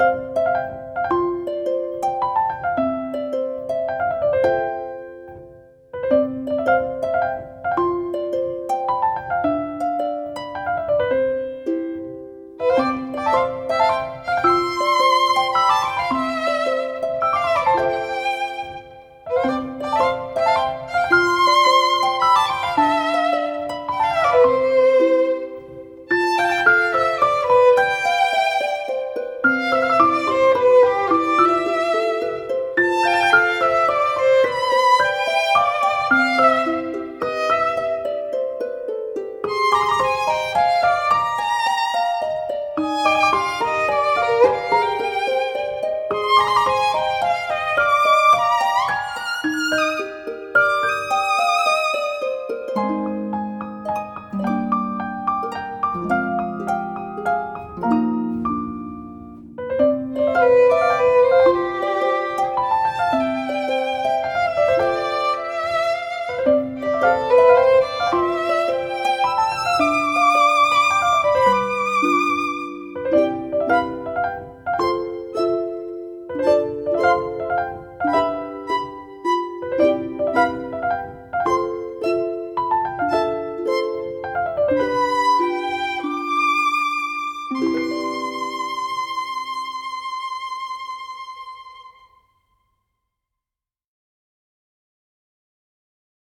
you